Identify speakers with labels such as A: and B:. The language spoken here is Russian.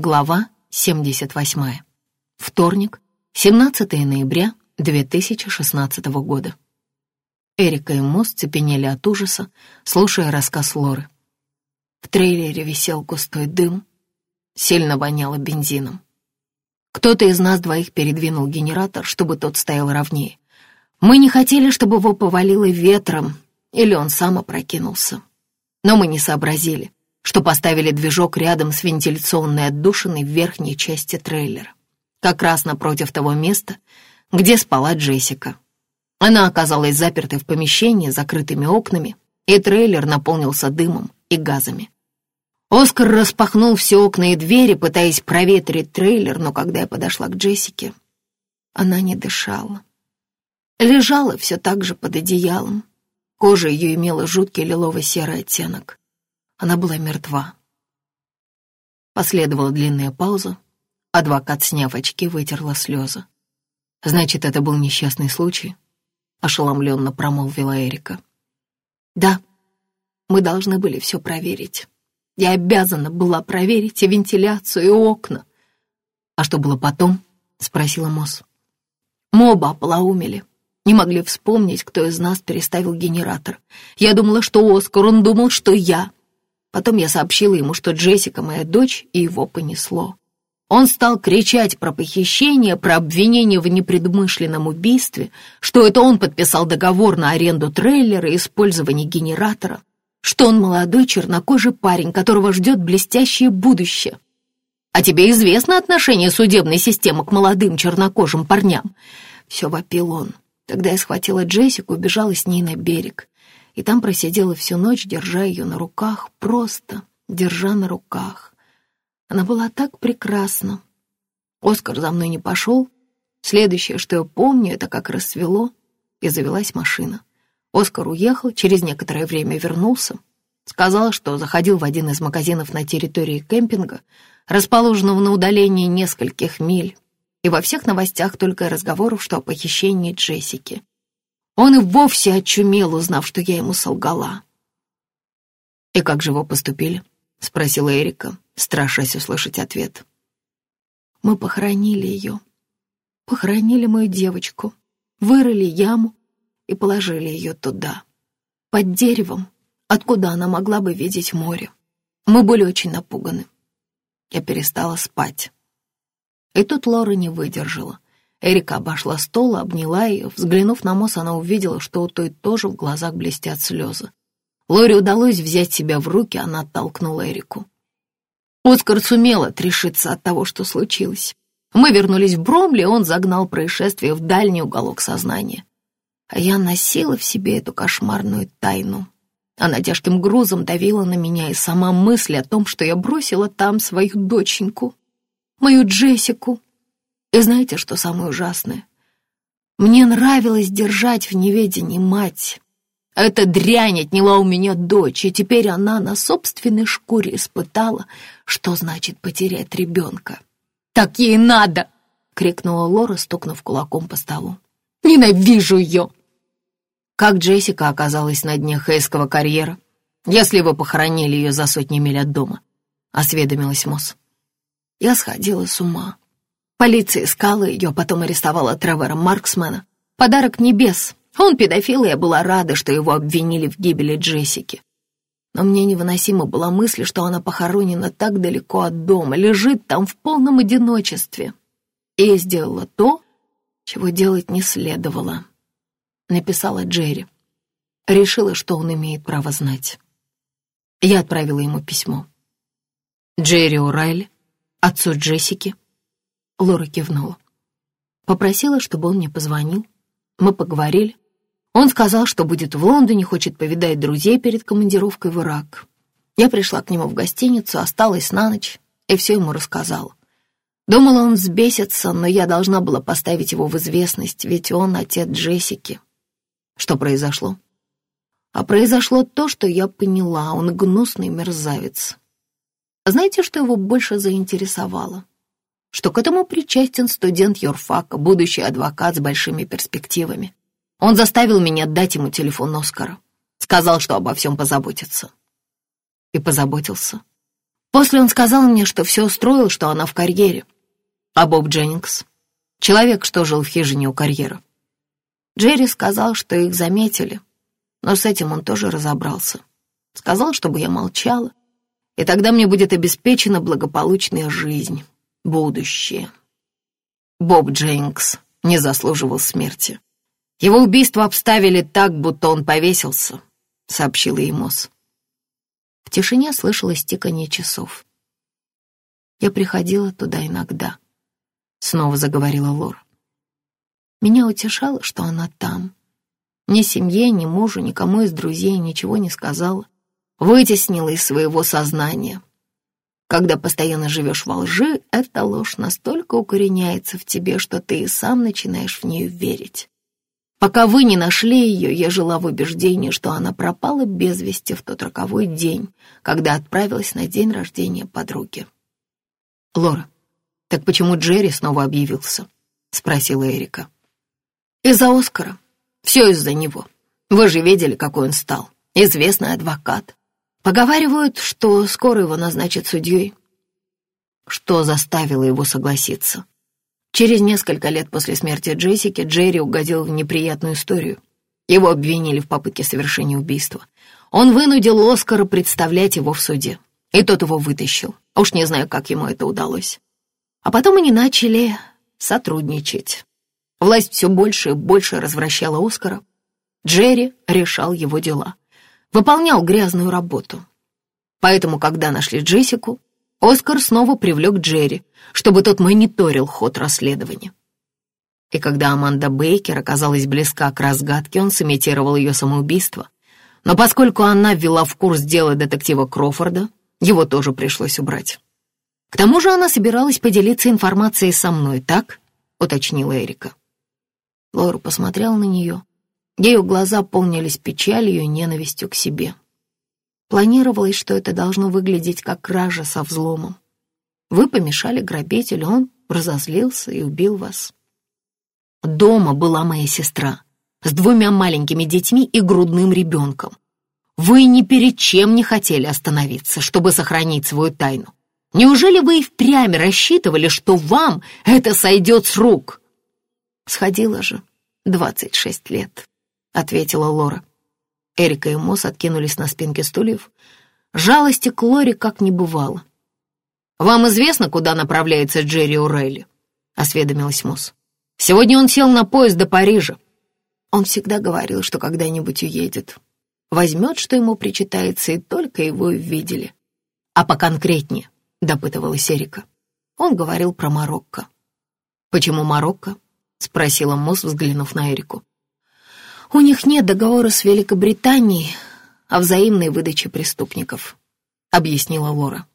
A: Глава 78. Вторник, 17 ноября 2016 года. Эрика и Мосс цепенели от ужаса, слушая рассказ Лоры. В трейлере висел густой дым, сильно воняло бензином. Кто-то из нас двоих передвинул генератор, чтобы тот стоял ровнее. Мы не хотели, чтобы его повалило ветром, или он сам опрокинулся. Но мы не сообразили, что поставили движок рядом с вентиляционной отдушиной в верхней части трейлера, как раз напротив того места, где спала Джессика. Она оказалась запертой в помещении с закрытыми окнами, и трейлер наполнился дымом и газами. Оскар распахнул все окна и двери, пытаясь проветрить трейлер, но когда я подошла к Джессике, она не дышала. Лежала все так же под одеялом. Кожа ее имела жуткий лилово-серый оттенок. Она была мертва. Последовала длинная пауза. Адвокат, сняв очки, вытерла слезы. «Значит, это был несчастный случай?» — ошеломленно промолвила Эрика. «Да, мы должны были все проверить. Я обязана была проверить и вентиляцию, и окна». «А что было потом?» — спросила Мосс. «Мы оба ополоумели. Не могли вспомнить, кто из нас переставил генератор. Я думала, что Оскар, он думал, что я. Потом я сообщила ему, что Джессика моя дочь, и его понесло. Он стал кричать про похищение, про обвинение в непредмышленном убийстве, что это он подписал договор на аренду трейлера и использование генератора, что он молодой чернокожий парень, которого ждет блестящее будущее. А тебе известно отношение судебной системы к молодым чернокожим парням? Все вопил он. Тогда я схватила Джессику и бежала с ней на берег и там просидела всю ночь, держа ее на руках, просто держа на руках. Она была так прекрасна. Оскар за мной не пошел. Следующее, что я помню, это как рассвело, и завелась машина. Оскар уехал, через некоторое время вернулся. Сказал, что заходил в один из магазинов на территории кемпинга, расположенного на удалении нескольких миль, и во всех новостях только разговоров, что о похищении Джессики. Он и вовсе очумел, узнав, что я ему солгала. «И как же вы поступили?» — спросила Эрика, страшась услышать ответ. «Мы похоронили ее. Похоронили мою девочку, вырыли яму и положили ее туда, под деревом, откуда она могла бы видеть море. Мы были очень напуганы. Я перестала спать. И тут Лора не выдержала. Эрика обошла стол, обняла ее. Взглянув на Мосс, она увидела, что у той тоже в глазах блестят слезы. Лоре удалось взять себя в руки, она оттолкнула Эрику. Оскар сумел отрешиться от того, что случилось. Мы вернулись в Бромли, он загнал происшествие в дальний уголок сознания. А я носила в себе эту кошмарную тайну. Она тяжким грузом давила на меня, и сама мысль о том, что я бросила там свою доченьку, мою Джессику, и знаете, что самое ужасное? Мне нравилось держать в неведении мать. Эта дрянь отняла у меня дочь, и теперь она на собственной шкуре испытала, что значит потерять ребенка. «Так ей надо!» — крикнула Лора, стукнув кулаком по столу. «Ненавижу ее!» Как Джессика оказалась на дне Хейского карьера, если вы похоронили ее за сотни миль от дома? — осведомилась Мосс. Я сходила с ума. Полиция искала ее, потом арестовала Тревора Марксмана. Подарок небес. Он педофил, и я была рада, что его обвинили в гибели Джессики. Но мне невыносима была мысль, что она похоронена так далеко от дома, лежит там в полном одиночестве. И я сделала то, чего делать не следовало. Написала Джерри. Решила, что он имеет право знать. Я отправила ему письмо. Джерри Урайли, отцу Джессики, Лора кивнула. Попросила, чтобы он мне позвонил. Мы поговорили. Он сказал, что будет в Лондоне, хочет повидать друзей перед командировкой в Ирак. Я пришла к нему в гостиницу, осталась на ночь и все ему рассказала. Думала, он взбесится, но я должна была поставить его в известность, ведь он отец Джессики. Что произошло? А произошло то, что я поняла, он гнусный мерзавец. Знаете, что его больше заинтересовало? Что к этому причастен студент юрфака, будущий адвокат с большими перспективами. Он заставил меня отдать ему телефон Оскара. Сказал, что обо всем позаботится. И позаботился. После он сказал мне, что все устроил, что она в карьере. А Боб Дженнингс — человек, что жил в хижине у карьера. Джерри сказал, что их заметили, но с этим он тоже разобрался. Сказал, чтобы я молчала, и тогда мне будет обеспечена благополучная жизнь, будущее. Боб Дженнингс не заслуживал смерти. Его убийство обставили так, будто он повесился, сообщила Эмос. В тишине слышалось тиканье часов. Я приходила туда иногда. Снова заговорила Лора. Меня утешало, что она там. Ни семье, ни мужу, никому из друзей ничего не сказала. Вытеснила из своего сознания. Когда постоянно живешь во лжи, эта ложь настолько укореняется в тебе, что ты и сам начинаешь в нее верить. Пока вы не нашли ее, я жила в убеждении, что она пропала без вести в тот роковой день, когда отправилась на день рождения подруги. «Лора, так почему Джерри снова объявился?» — спросила Эрика. «Из-за Оскара. Все из-за него. Вы же видели, какой он стал. Известный адвокат. Поговаривают, что скоро его назначат судьей». Что заставило его согласиться? Через несколько лет после смерти Джессики Джерри угодил в неприятную историю. Его обвинили в попытке совершения убийства. Он вынудил Оскара представлять его в суде. И тот его вытащил. Уж не знаю, как ему это удалось. А потом они начали сотрудничать. Власть все больше и больше развращала Оскара. Джерри решал его дела. Выполнял грязную работу. Поэтому, когда нашли Джессику, Оскар снова привлек Джерри, чтобы тот мониторил ход расследования. И когда Аманда Бейкер оказалась близка к разгадке, он сымитировал ее самоубийство. Но поскольку она ввела в курс дела детектива Крофорда, его тоже пришлось убрать. К тому же она собиралась поделиться информацией со мной, так? — уточнила Эрика. Лора посмотрел на нее. Ее глаза полнились печалью и ненавистью к себе. Планировалось, что это должно выглядеть как кража со взломом. Вы помешали грабителю, он разозлился и убил вас. Дома была моя сестра с двумя маленькими детьми и грудным ребенком. Вы ни перед чем не хотели остановиться, чтобы сохранить свою тайну. Неужели вы и впрямь рассчитывали, что вам это сойдет с рук? Сходила же двадцать шесть лет, ответила Лора. Эрика и Мосс откинулись на спинки стульев. Жалости к Лоре как не бывало. «Вам известно, куда направляется Джерри Урелли?» — осведомилась Мосс. «Сегодня он сел на поезд до Парижа. Он всегда говорил, что когда-нибудь уедет. Возьмет, что ему причитается, и только его видели. А поконкретнее, — допытывалась Эрика. Он говорил про Марокко. «Почему Марокко?» — спросила Мосс, взглянув на Эрику. У них нет договора с Великобританией о взаимной выдаче преступников», — объяснила Лора.